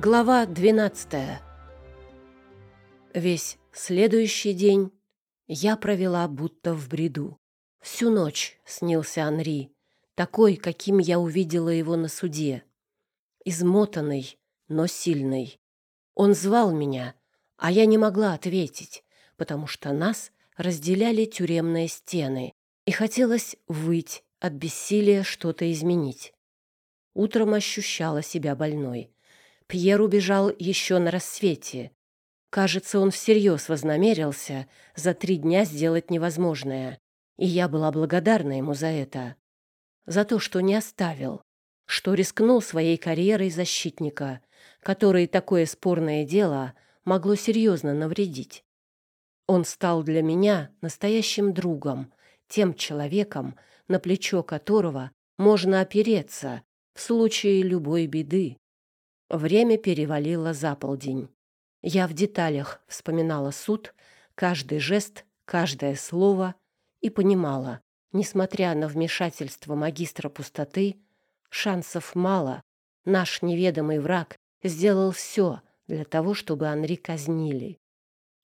Глава 12. Весь следующий день я провела будто в бреду. Всю ночь снился Анри, такой, каким я увидела его на суде. Измотанный, но сильный. Он звал меня, а я не могла ответить, потому что нас разделяли тюремные стены, и хотелось выть от бессилия что-то изменить. Утром ощущала себя больной — Пьер убежал еще на рассвете. Кажется, он всерьез вознамерился за три дня сделать невозможное, и я была благодарна ему за это. За то, что не оставил, что рискнул своей карьерой защитника, которой такое спорное дело могло серьезно навредить. Он стал для меня настоящим другом, тем человеком, на плечо которого можно опереться в случае любой беды. Время перевалило за полдень. Я в деталях вспоминала суд, каждый жест, каждое слово и понимала, несмотря на вмешательство магистра пустоты, шансов мало. Наш неведомый враг сделал все для того, чтобы Анри казнили.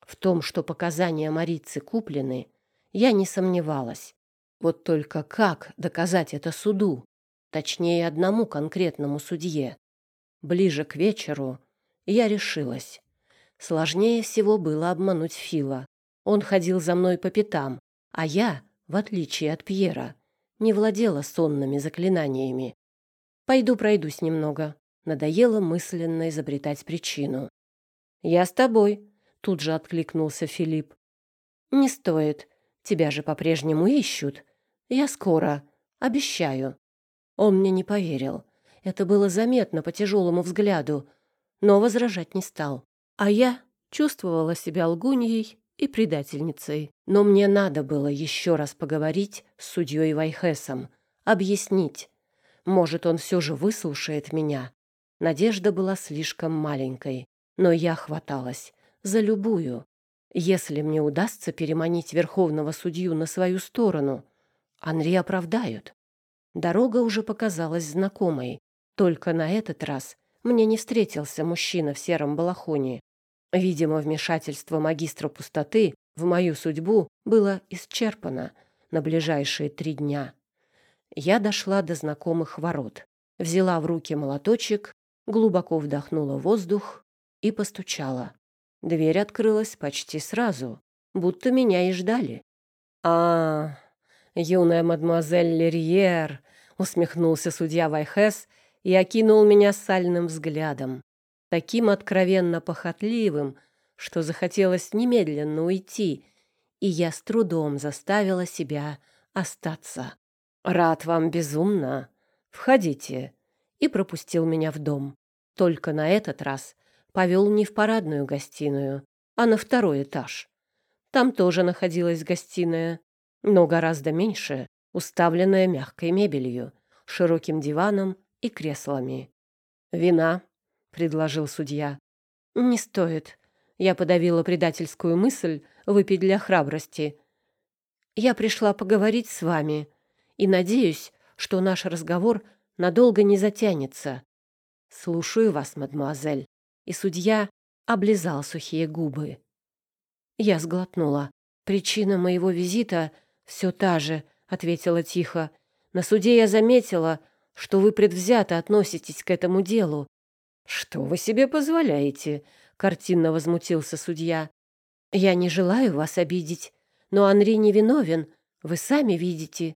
В том, что показания Марицы куплены, я не сомневалась. Вот только как доказать это суду? Точнее, одному конкретному судье. Ближе к вечеру я решилась. Сложнее всего было обмануть Фила. Он ходил за мной по пятам, а я, в отличие от Пьера, не владела сонными заклинаниями. Пойду пройдусь немного. Надоело мысленно изобретать причину. «Я с тобой», — тут же откликнулся Филипп. «Не стоит. Тебя же по-прежнему ищут. Я скоро. Обещаю». Он мне не поверил. Это было заметно по тяжелому взгляду, но возражать не стал. А я чувствовала себя лгуньей и предательницей. Но мне надо было еще раз поговорить с судьей Вайхесом, объяснить. Может, он все же выслушает меня. Надежда была слишком маленькой, но я хваталась за любую. Если мне удастся переманить верховного судью на свою сторону, Анри оправдают. Дорога уже показалась знакомой. Только на этот раз мне не встретился мужчина в сером балахоне. Видимо, вмешательство магистра пустоты в мою судьбу было исчерпано на ближайшие три дня. Я дошла до знакомых ворот, взяла в руки молоточек, глубоко вдохнула воздух и постучала. Дверь открылась почти сразу, будто меня и ждали. «А, юная мадемуазель Лерьер!» — усмехнулся судья Вайхес и окинул меня сальным взглядом, таким откровенно похотливым, что захотелось немедленно уйти, и я с трудом заставила себя остаться. «Рад вам безумно. Входите», и пропустил меня в дом. Только на этот раз повел не в парадную гостиную, а на второй этаж. Там тоже находилась гостиная, но гораздо меньше, уставленная мягкой мебелью, широким диваном и креслами. «Вина», — предложил судья. «Не стоит». Я подавила предательскую мысль выпить для храбрости. «Я пришла поговорить с вами и надеюсь, что наш разговор надолго не затянется. Слушаю вас, мадемуазель». И судья облизал сухие губы. Я сглотнула. «Причина моего визита все та же», — ответила тихо. «На суде я заметила, что вы предвзято относитесь к этому делу. Что вы себе позволяете? картинно возмутился судья. Я не желаю вас обидеть, но Анри не виновен, вы сами видите.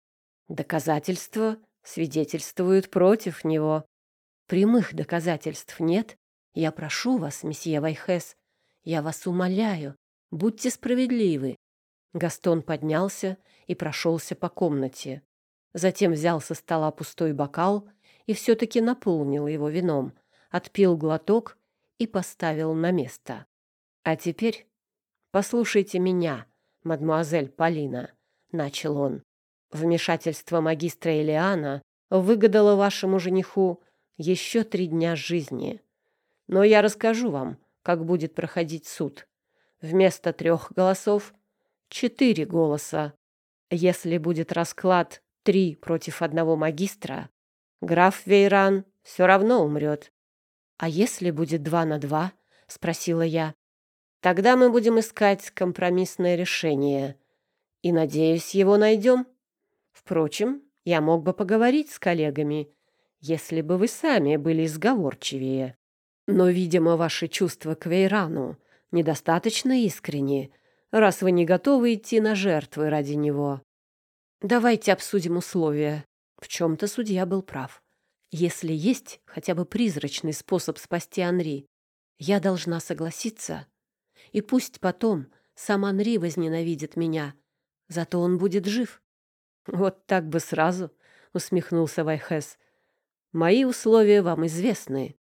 Доказательства свидетельствуют против него. Прямых доказательств нет. Я прошу вас, месье Вайхес, я вас умоляю, будьте справедливы. Гастон поднялся и прошелся по комнате. Затем взял со стола пустой бокал и все-таки наполнил его вином, отпил глоток и поставил на место. «А теперь послушайте меня, мадмуазель Полина», — начал он. «Вмешательство магистра Элиана выгадало вашему жениху еще три дня жизни. Но я расскажу вам, как будет проходить суд. Вместо трех голосов — четыре голоса. Если будет расклад три против одного магистра, граф Вейран все равно умрет. «А если будет два на два?» — спросила я. «Тогда мы будем искать компромиссное решение. И, надеюсь, его найдем. Впрочем, я мог бы поговорить с коллегами, если бы вы сами были сговорчивее. Но, видимо, ваши чувства к Вейрану недостаточно искренни, раз вы не готовы идти на жертвы ради него. Давайте обсудим условия. В чем-то судья был прав. Если есть хотя бы призрачный способ спасти Анри, я должна согласиться. И пусть потом сам Анри возненавидит меня, зато он будет жив. Вот так бы сразу, усмехнулся Вайхес. Мои условия вам известны,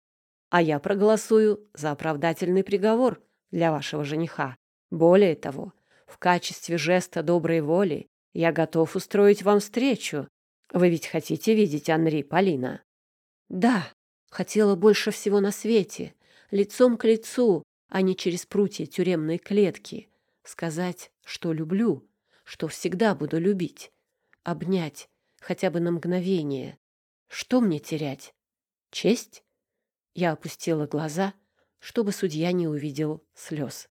а я проголосую за оправдательный приговор для вашего жениха. Более того, в качестве жеста доброй воли я готов устроить вам встречу. Вы ведь хотите видеть Анри, Полина? Да, хотела больше всего на свете, лицом к лицу, а не через прутья тюремной клетки. Сказать, что люблю, что всегда буду любить. Обнять, хотя бы на мгновение. Что мне терять? Честь? Я опустила глаза, чтобы судья не увидел слез.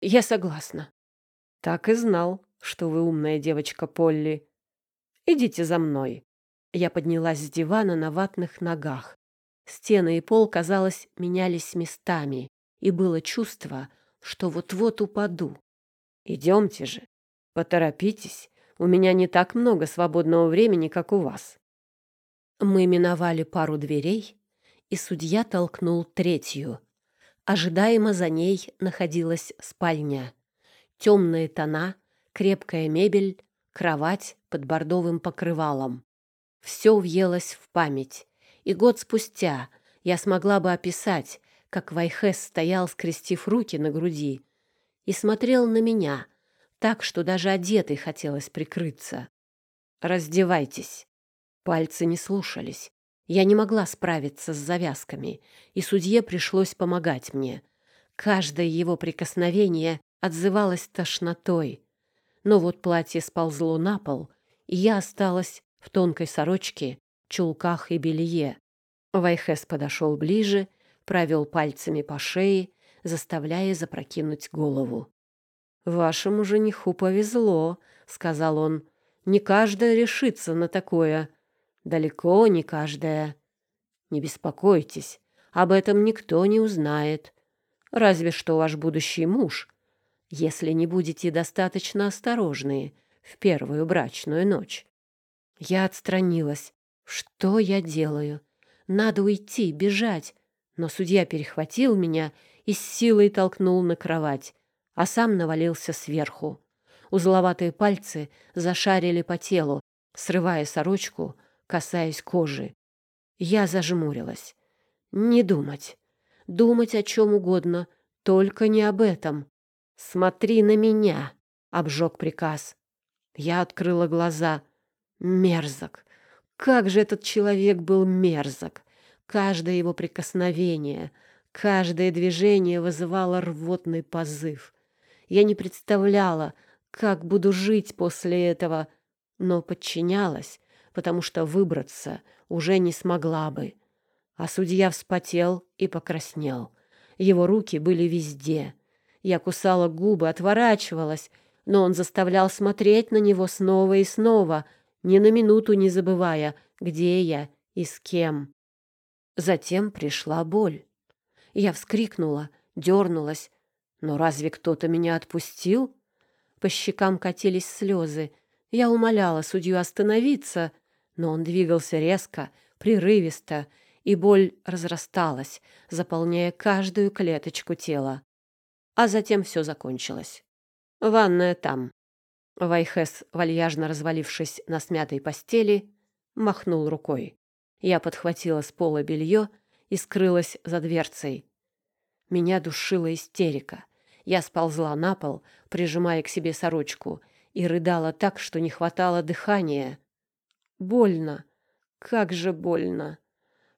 Я согласна. Так и знал, что вы умная девочка Полли. Идите за мной. Я поднялась с дивана на ватных ногах. Стены и пол, казалось, менялись местами, и было чувство, что вот-вот упаду. Идемте же, поторопитесь, у меня не так много свободного времени, как у вас. Мы миновали пару дверей, и судья толкнул третью. Ожидаемо за ней находилась спальня. Темные тона, крепкая мебель, кровать под бордовым покрывалом. Все въелось в память, и год спустя я смогла бы описать, как Вайхес стоял, скрестив руки на груди, и смотрел на меня, так, что даже одетой хотелось прикрыться. «Раздевайтесь». Пальцы не слушались. Я не могла справиться с завязками, и судье пришлось помогать мне. Каждое его прикосновение отзывалось тошнотой. Но вот платье сползло на пол, и я осталась в тонкой сорочке, чулках и белье. Вайхес подошел ближе, провел пальцами по шее, заставляя запрокинуть голову. «Вашему жениху повезло», — сказал он. «Не каждая решится на такое. Далеко не каждая. Не беспокойтесь, об этом никто не узнает. Разве что ваш будущий муж, если не будете достаточно осторожны в первую брачную ночь. Я отстранилась. Что я делаю? Надо уйти, бежать. Но судья перехватил меня и с силой толкнул на кровать, а сам навалился сверху. Узловатые пальцы зашарили по телу, срывая сорочку, касаясь кожи. Я зажмурилась. Не думать. Думать о чем угодно, только не об этом. «Смотри на меня!» — обжег приказ. Я открыла глаза. Мерзок. Как же этот человек был мерзок. Каждое его прикосновение, каждое движение вызывало рвотный позыв. Я не представляла, как буду жить после этого, но подчинялась, потому что выбраться уже не смогла бы. А судья вспотел и покраснел. Его руки были везде. Я кусала губы, отворачивалась, но он заставлял смотреть на него снова и снова — ни на минуту не забывая, где я и с кем. Затем пришла боль. Я вскрикнула, дернулась. Но разве кто-то меня отпустил? По щекам катились слезы. Я умоляла судью остановиться, но он двигался резко, прерывисто, и боль разрасталась, заполняя каждую клеточку тела. А затем все закончилось. Ванная там. Вайхес, вальяжно развалившись на смятой постели, махнул рукой. Я подхватила с пола белье и скрылась за дверцей. Меня душила истерика. Я сползла на пол, прижимая к себе сорочку, и рыдала так, что не хватало дыхания. Больно. Как же больно.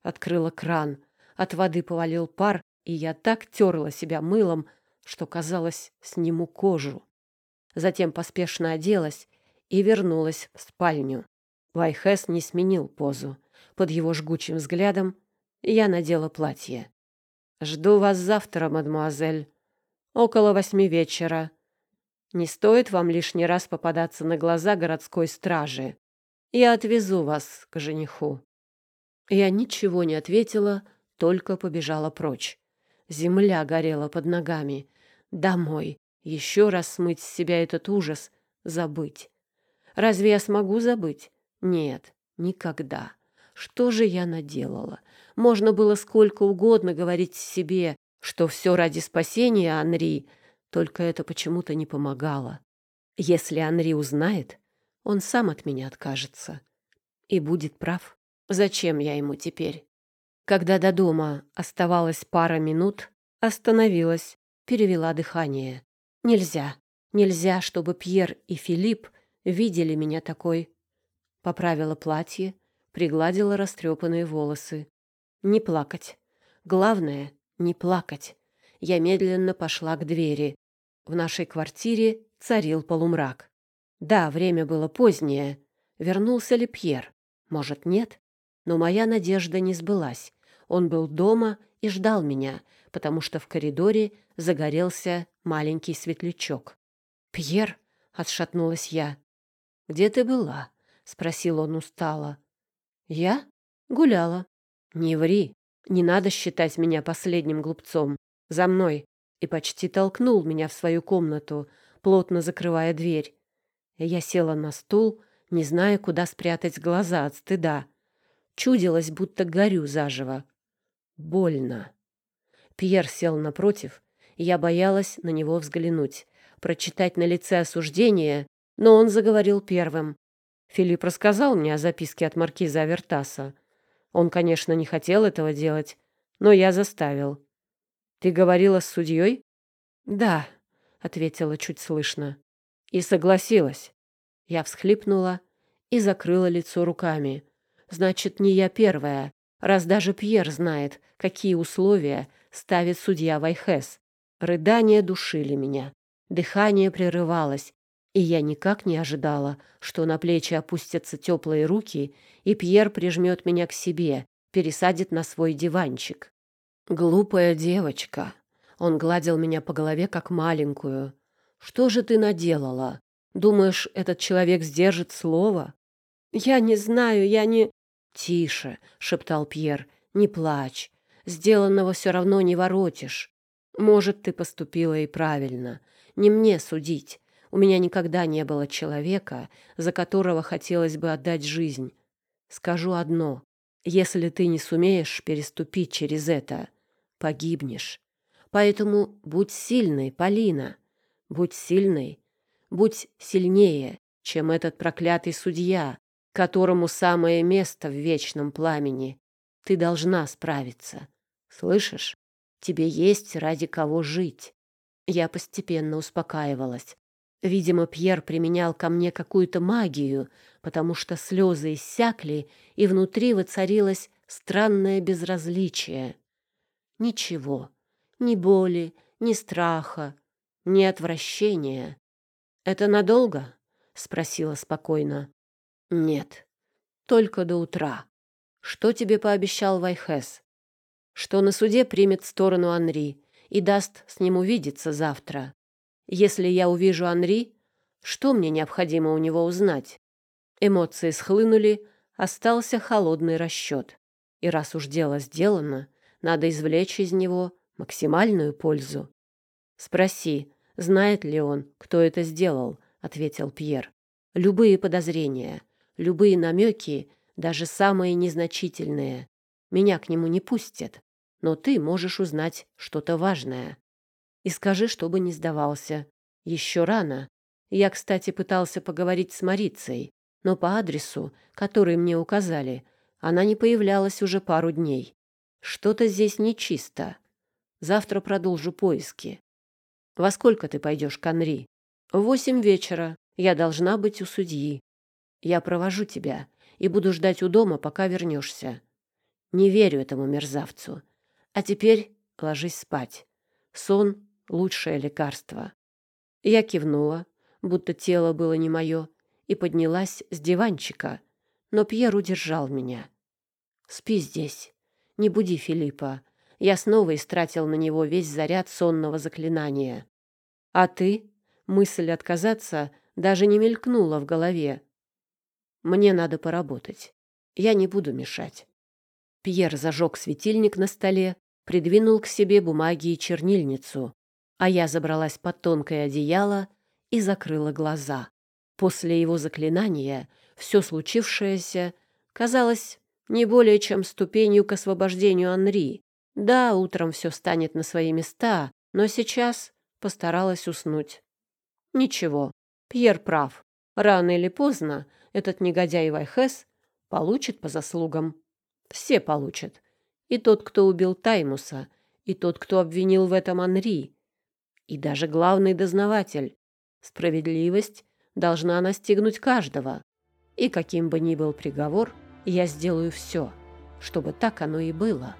Открыла кран. От воды повалил пар, и я так терла себя мылом, что, казалось, сниму кожу. Затем поспешно оделась и вернулась в спальню. Вайхес не сменил позу. Под его жгучим взглядом я надела платье. «Жду вас завтра, мадмуазель, около восьми вечера. Не стоит вам лишний раз попадаться на глаза городской стражи. Я отвезу вас к жениху». Я ничего не ответила, только побежала прочь. Земля горела под ногами. Домой. Еще раз смыть с себя этот ужас. Забыть. Разве я смогу забыть? Нет, никогда. Что же я наделала? Можно было сколько угодно говорить себе, что все ради спасения Анри, только это почему-то не помогало. Если Анри узнает, он сам от меня откажется. И будет прав. Зачем я ему теперь? Когда до дома оставалось пара минут, остановилась, перевела дыхание. Нельзя, нельзя, чтобы Пьер и Филипп видели меня такой. Поправила платье, пригладила растрепанные волосы. Не плакать. Главное — не плакать. Я медленно пошла к двери. В нашей квартире царил полумрак. Да, время было позднее. Вернулся ли Пьер? Может, нет? Но моя надежда не сбылась. Он был дома и ждал меня, потому что в коридоре загорелся маленький светлячок. «Пьер?» — отшатнулась я. «Где ты была?» — спросил он устало. «Я? Гуляла». «Не ври. Не надо считать меня последним глупцом. За мной!» И почти толкнул меня в свою комнату, плотно закрывая дверь. Я села на стул, не зная, куда спрятать глаза от стыда. Чудилось, будто горю заживо. Больно. Пьер сел напротив, я боялась на него взглянуть, прочитать на лице осуждение, но он заговорил первым. Филипп рассказал мне о записке от маркиза Авертаса. Он, конечно, не хотел этого делать, но я заставил. «Ты говорила с судьей?» «Да», — ответила чуть слышно. «И согласилась». Я всхлипнула и закрыла лицо руками. «Значит, не я первая, раз даже Пьер знает, какие условия ставит судья Вайхес. Рыдания душили меня. Дыхание прерывалось, и я никак не ожидала, что на плечи опустятся теплые руки, и Пьер прижмет меня к себе, пересадит на свой диванчик. «Глупая девочка!» Он гладил меня по голове, как маленькую. «Что же ты наделала? Думаешь, этот человек сдержит слово?» «Я не знаю, я не...» «Тише!» — шептал Пьер. «Не плачь. Сделанного все равно не воротишь. Может, ты поступила и правильно. Не мне судить. У меня никогда не было человека, за которого хотелось бы отдать жизнь. Скажу одно. Если ты не сумеешь переступить через это, погибнешь. Поэтому будь сильной, Полина. Будь сильной. Будь сильнее, чем этот проклятый судья, которому самое место в вечном пламени. Ты должна справиться. Слышишь? Тебе есть ради кого жить. Я постепенно успокаивалась. Видимо, Пьер применял ко мне какую-то магию, потому что слезы иссякли, и внутри воцарилось странное безразличие. Ничего, ни боли, ни страха, ни отвращения. «Это надолго?» — спросила спокойно. «Нет, только до утра. Что тебе пообещал Вайхес?» «Что на суде примет сторону Анри и даст с ним увидеться завтра. Если я увижу Анри, что мне необходимо у него узнать? Эмоции схлынули, остался холодный расчет. И раз уж дело сделано, надо извлечь из него максимальную пользу. «Спроси, знает ли он, кто это сделал?» — ответил Пьер. «Любые подозрения, любые намеки, даже самые незначительные. Меня к нему не пустят, но ты можешь узнать что-то важное. И скажи, чтобы не сдавался. Еще рано. Я, кстати, пытался поговорить с Марицей, но по адресу, который мне указали, она не появлялась уже пару дней. Что-то здесь нечисто. Завтра продолжу поиски. Во сколько ты пойдешь к Анри? В восемь вечера. Я должна быть у судьи. Я провожу тебя и буду ждать у дома, пока вернешься. Не верю этому мерзавцу. А теперь ложись спать. Сон лучшее лекарство. Я кивнула, будто тело было не мое, и поднялась с диванчика, но Пьер удержал меня. «Спи здесь, не буди Филиппа. я снова истратил на него весь заряд сонного заклинания. А ты? Мысль отказаться даже не мелькнула в голове. Мне надо поработать. Я не буду мешать. Пьер зажег светильник на столе, придвинул к себе бумаги и чернильницу, а я забралась под тонкое одеяло и закрыла глаза. После его заклинания все случившееся казалось не более чем ступенью к освобождению Анри. Да, утром все станет на свои места, но сейчас постаралась уснуть. Ничего, Пьер прав. Рано или поздно этот негодяй Вайхес получит по заслугам. Все получат. И тот, кто убил Таймуса, и тот, кто обвинил в этом Анри, и даже главный дознаватель. Справедливость должна настигнуть каждого. И каким бы ни был приговор, я сделаю все, чтобы так оно и было».